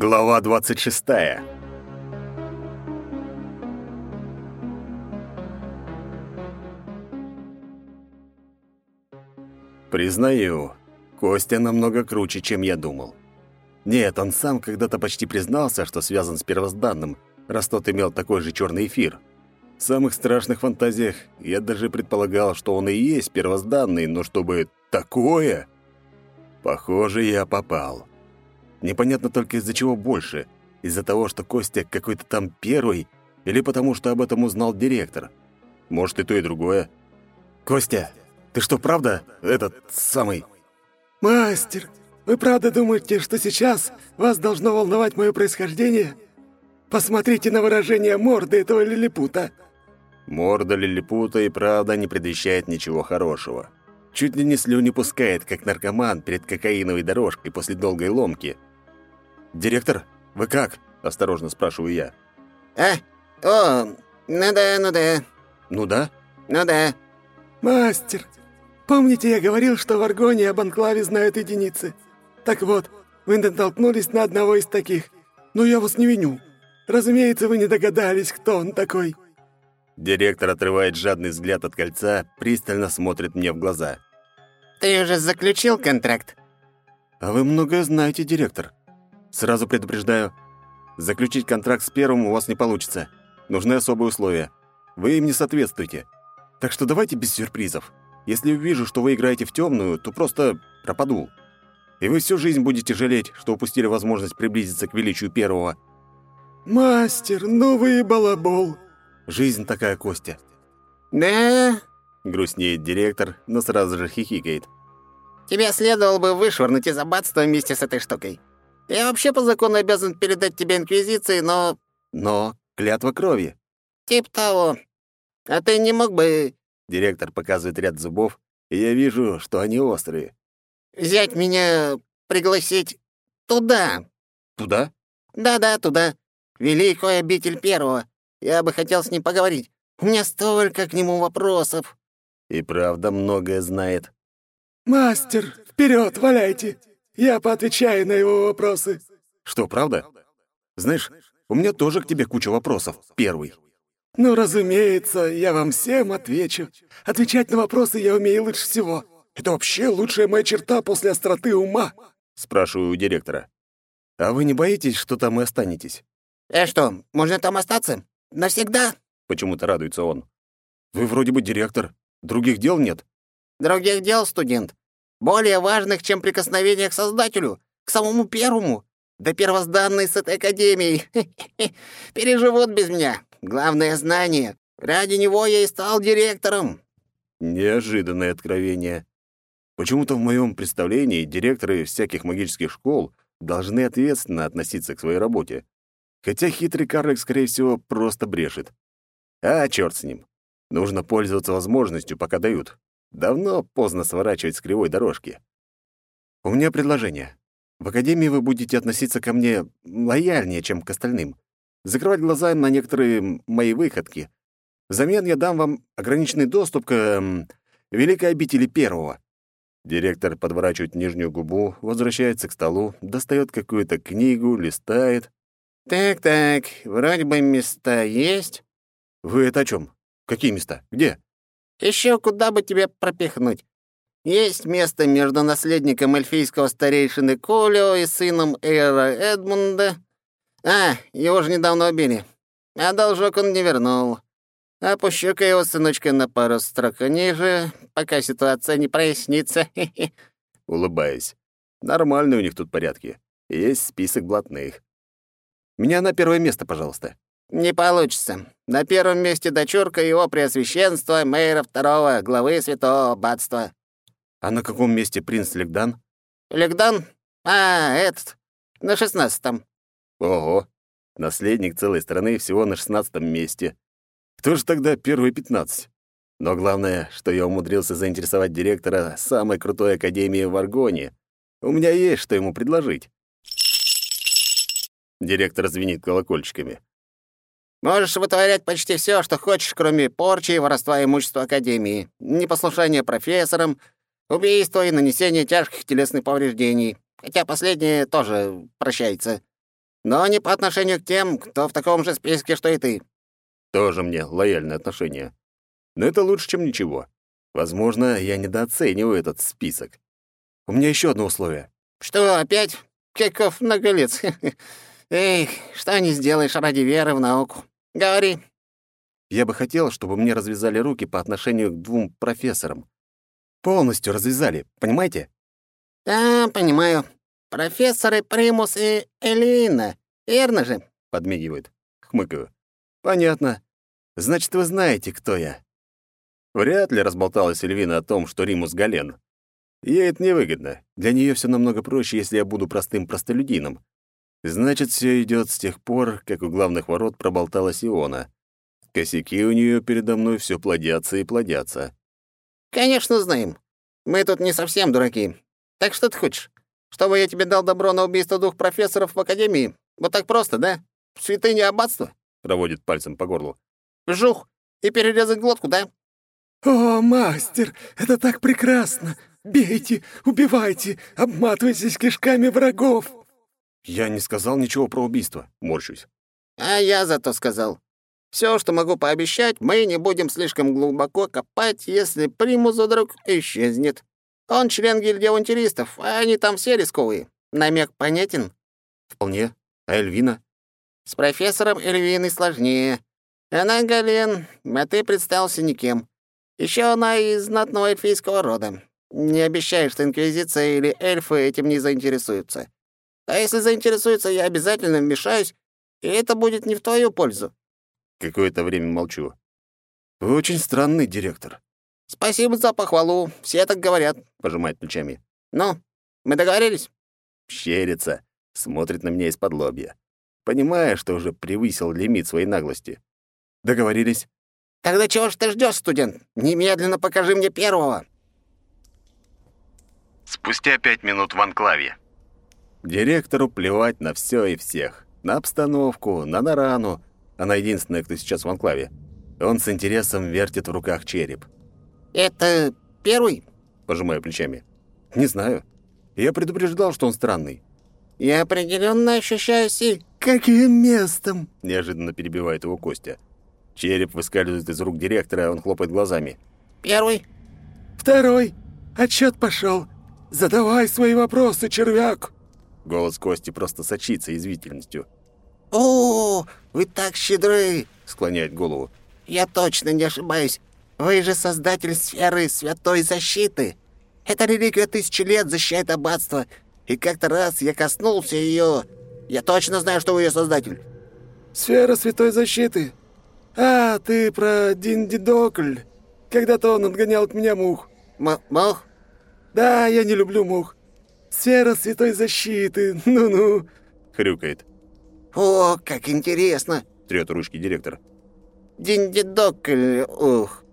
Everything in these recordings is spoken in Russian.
Глава 26. Признаю, Костя намного круче, чем я думал. Нет, он сам когда-то почти признался, что связан с первозданным, раз тот имел такой же черный эфир. В самых страшных фантазиях я даже предполагал, что он и есть первозданный, но чтобы такое... Похоже, я попал. Непонятно только из-за чего больше. Из-за того, что Костя какой-то там первый, или потому что об этом узнал директор. Может, и то, и другое. «Костя, ты что, правда этот самый...» «Мастер, вы правда думаете, что сейчас вас должно волновать мое происхождение? Посмотрите на выражение морды этого лилипута». Морда лилипута и правда не предвещает ничего хорошего. Чуть ли не слюни пускает, как наркоман перед кокаиновой дорожкой после долгой ломки – «Директор, вы как?» – осторожно спрашиваю я. «А? О, ну да, ну да». «Ну да?» «Ну да». «Мастер, помните, я говорил, что в Аргоне об анклаве знают единицы? Так вот, вы натолкнулись на одного из таких. Но я вас не виню. Разумеется, вы не догадались, кто он такой». Директор отрывает жадный взгляд от кольца, пристально смотрит мне в глаза. «Ты уже заключил контракт?» «А вы многое знаете, директор. Сразу предупреждаю, заключить контракт с первым у вас не получится. Нужны особые условия. Вы им не соответствуете. Так что давайте без сюрпризов. Если увижу, что вы играете в темную, то просто пропаду. И вы всю жизнь будете жалеть, что упустили возможность приблизиться к величию первого. «Мастер, ну вы балабол!» Жизнь такая, Костя. «Да?» — грустнеет директор, но сразу же хихикает. «Тебя следовало бы вышвырнуть из аббатства вместе с этой штукой. Я вообще по закону обязан передать тебе Инквизиции, но...» «Но клятва крови». «Тип того. А ты не мог бы...» Директор показывает ряд зубов, и я вижу, что они острые. «Взять меня... пригласить... туда». «Туда?» «Да-да, туда. Великую обитель первого. Я бы хотел с ним поговорить. У меня столько к нему вопросов». И правда многое знает. «Мастер, вперед, валяйте!» Я поотвечаю на его вопросы». «Что, правда? Знаешь, у меня тоже к тебе куча вопросов. Первый». «Ну, разумеется, я вам всем отвечу. Отвечать на вопросы я умею лучше всего. Это вообще лучшая моя черта после остроты ума», — спрашиваю у директора. «А вы не боитесь, что там и останетесь?» «Э, что, можно там остаться? Навсегда?» — почему-то радуется он. «Вы вроде бы директор. Других дел нет?» «Других дел, студент более важных, чем прикосновение к Создателю, к самому первому, да первозданной с этой академией. Переживут без меня. Главное — знание. Ради него я и стал директором». Неожиданное откровение. Почему-то в моем представлении директоры всяких магических школ должны ответственно относиться к своей работе. Хотя хитрый карлик, скорее всего, просто брешет. А, черт с ним. Нужно пользоваться возможностью, пока дают. Давно поздно сворачивать с кривой дорожки. У меня предложение. В академии вы будете относиться ко мне лояльнее, чем к остальным. Закрывать глаза на некоторые мои выходки. Взамен я дам вам ограниченный доступ к эм, великой обители первого. Директор подворачивает нижнюю губу, возвращается к столу, достает какую-то книгу, листает. «Так-так, вроде бы места есть». «Вы это о чем? Какие места? Где?» Еще куда бы тебе пропихнуть? Есть место между наследником эльфийского старейшины Колио и сыном Эра Эдмунда. А, его же недавно убили. А должок он не вернул. Опущу-ка его сыночка на пару строк ниже, пока ситуация не прояснится. Улыбаясь. Нормальные у них тут порядки. Есть список блатных. Меня на первое место, пожалуйста. «Не получится. На первом месте дочурка его преосвященства, мэра второго, главы святого аббатства». «А на каком месте принц Легдан?» «Легдан? А, этот. На шестнадцатом». «Ого. Наследник целой страны всего на шестнадцатом месте. Кто же тогда первые пятнадцать?» Но главное, что я умудрился заинтересовать директора самой крутой академии в Аргоне. У меня есть что ему предложить. Директор звенит колокольчиками. Можешь вытворять почти все, что хочешь, кроме порчи и воровства имущества Академии, непослушания профессорам, убийства и нанесения тяжких телесных повреждений. Хотя последнее тоже прощается». но не по отношению к тем, кто в таком же списке, что и ты». Тоже мне лояльное отношение. Но это лучше, чем ничего. Возможно, я недооцениваю этот список. У меня еще одно условие. «Что, опять? Каков наголец? Эх, что не сделаешь ради веры в науку? Говори». Я бы хотел, чтобы мне развязали руки по отношению к двум профессорам. Полностью развязали, понимаете? «Да, понимаю. Профессоры Примус и Элина, верно же?» — подмигивает. Хмыкаю. «Понятно. Значит, вы знаете, кто я». Вряд ли разболталась Эльвина о том, что Римус Гален. Ей это невыгодно. Для нее все намного проще, если я буду простым простолюдином. Значит, все идет с тех пор, как у главных ворот проболталась Иона. Косяки у нее передо мной все плодятся и плодятся. «Конечно знаем. Мы тут не совсем дураки. Так что ты хочешь? Чтобы я тебе дал добро на убийство двух профессоров в Академии? Вот так просто, да? Святыня аббатства?» — проводит пальцем по горлу. «Жух! И перерезать глотку, да?» «О, мастер, это так прекрасно! Бейте, убивайте, обматывайтесь кишками врагов!» Я не сказал ничего про убийство, морщусь. «А я зато сказал. Все, что могу пообещать, мы не будем слишком глубоко копать, если примус вдруг исчезнет. Он член гильдии авантюристов, а они там все рисковые. Намек понятен?» «Вполне. А Эльвина?» «С профессором Эльвиной сложнее. Она Гален, а ты представился никем. Еще она из знатного эльфийского рода. Не обещаю, что Инквизиция или эльфы этим не заинтересуются. А если заинтересуются, я обязательно вмешаюсь, и это будет не в твою пользу. Какое-то время молчу. «Вы очень странный директор». «Спасибо за похвалу. Все так говорят», — пожимает плечами. «Ну, мы договорились?» Щерится, смотрит на меня из-под лобья. Понимая, что уже превысил лимит своей наглости. «Договорились?» «Тогда чего ж ты ждешь, студент? Немедленно покажи мне первого!» Спустя пять минут в анклаве. Директору плевать на все и всех. На обстановку, на Нарану, она единственная, кто сейчас в анклаве. Он с интересом вертит в руках череп. «Это первый?» — пожимаю плечами. «Не знаю. Я предупреждал, что он странный». «Я определенно ощущаю силь». «Каким местом?» — неожиданно перебивает его Костя. Череп выскальзывает из рук директора, он хлопает глазами. «Первый?» «Второй. Отчет пошел. Задавай свои вопросы, червяк!» Голос Кости просто сочится извительностью. «О, вы так щедры!» — склоняет голову. «Я точно не ошибаюсь. Вы же создатель сферы святой защиты. Эта реликвия тысячи лет защищает аббатство, и как-то раз я коснулся ее. Я точно знаю, что вы ее создатель». «Сфера святой защиты? А, ты про Диндидокль. Когда-то он отгонял от меня мух». М «Мух?» «Да, я не люблю мух. Сфера святой защиты, ну-ну», — хрюкает. «О, как интересно!» — трёт ручки директор. «Диндидокль, ух.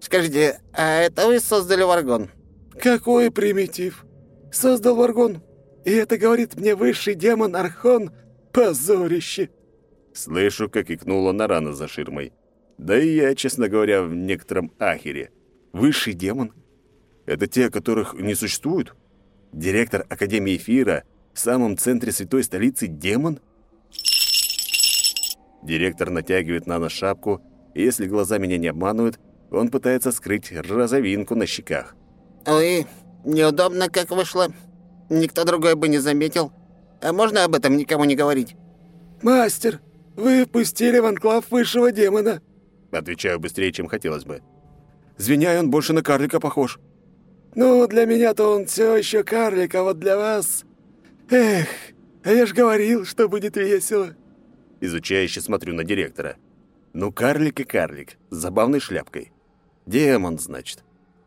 Скажите, а это вы создали варгон?» «Какой примитив? Создал варгон. И это говорит мне высший демон Архон. Позорище!» Слышу, как икнула Нарана за ширмой. Да и я, честно говоря, в некотором ахере. Высший демон? Это те, которых не существует? Директор Академии Эфира в самом центре святой столицы демон? Директор натягивает на нос шапку, и если глаза меня не обманывают, он пытается скрыть розовинку на щеках. «Ой, неудобно как вышло. Никто другой бы не заметил. А можно об этом никому не говорить?» «Мастер, вы впустили в анклав высшего демона». Отвечаю быстрее, чем хотелось бы. Звеняй, он больше на карлика похож. «Ну, для меня-то он все еще карлик, а вот для вас... Эх, а я ж говорил, что будет весело». Изучающе смотрю на директора. Ну, карлик и карлик, с забавной шляпкой. Демон, значит.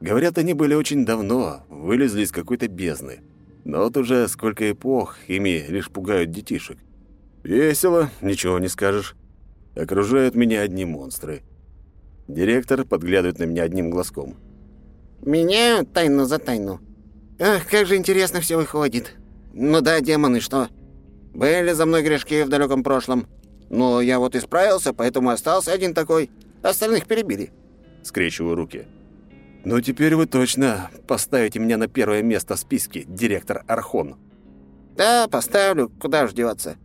Говорят, они были очень давно, вылезли из какой-то бездны. Но вот уже сколько эпох ими лишь пугают детишек. Весело, ничего не скажешь. Окружают меня одни монстры. Директор подглядывает на меня одним глазком. «Меняю тайну за тайну. Ах, как же интересно все выходит. Ну да, демоны, что? Были за мной грешки в далеком прошлом. Но я вот исправился, поэтому остался один такой. Остальных перебили». Скрещиваю руки. «Ну теперь вы точно поставите меня на первое место в списке, директор Архон». «Да, поставлю. Куда ж деваться?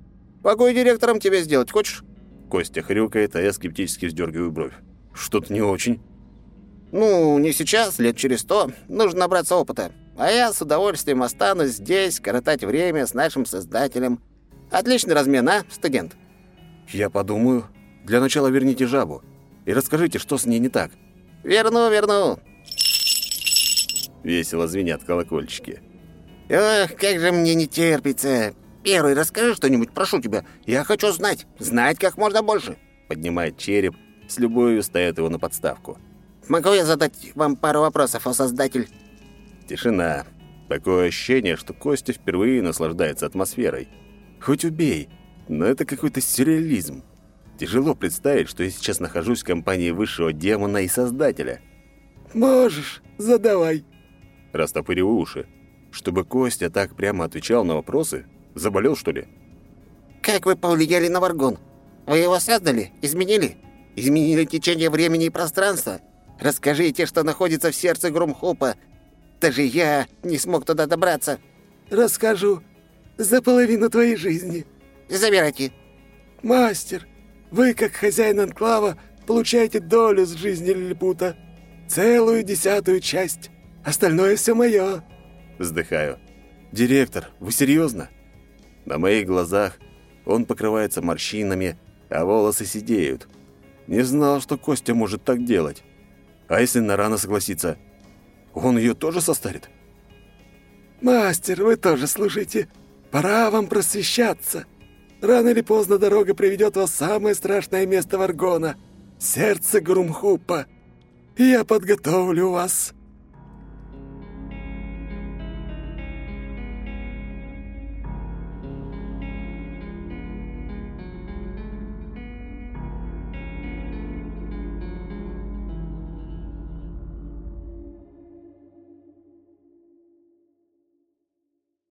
Могу и директором тебя сделать, хочешь?» Костя хрюкает, а я скептически вздергиваю бровь. «Что-то не очень». «Ну, не сейчас, лет через сто. Нужно набраться опыта. А я с удовольствием останусь здесь, коротать время с нашим создателем. Отличный размен, а, студент?» «Я подумаю. Для начала верните жабу. И расскажите, что с ней не так». «Верну, верну». Весело звенят колокольчики. «Ох, как же мне не терпится. Первый, расскажи что-нибудь, прошу тебя. Я хочу знать. Знать как можно больше». Поднимает череп, с любовью ставит его на подставку. «Могу я задать вам пару вопросов, о создатель?» Тишина. Такое ощущение, что Костя впервые наслаждается атмосферой. Хоть убей, но это какой-то сюрреализм. Тяжело представить, что я сейчас нахожусь в компании высшего демона и создателя. «Можешь, задавай». Растопыриваю уши. Чтобы Костя так прямо отвечал на вопросы? Заболел, что ли? «Как вы повлияли на Варгон? Вы его создали? Изменили? Изменили течение времени и пространства? Расскажите, что находится в сердце Грумхупа. Даже я не смог туда добраться». «Расскажу. За половину твоей жизни». «Забирайте». «Мастер, вы, как хозяин анклава, получаете долю с жизни Лилипута. Целую десятую часть. Остальное все мое». Вздыхаю. «Директор, вы серьезно?» На моих глазах он покрывается морщинами, а волосы сидеют. Не знал, что Костя может так делать. А если Нарана согласится, он ее тоже состарит? «Мастер, вы тоже служите. Пора вам просвещаться. Рано или поздно дорога приведет вас в самое страшное место Варгона — сердце Грумхупа. Я подготовлю вас».